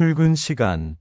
출근 시간.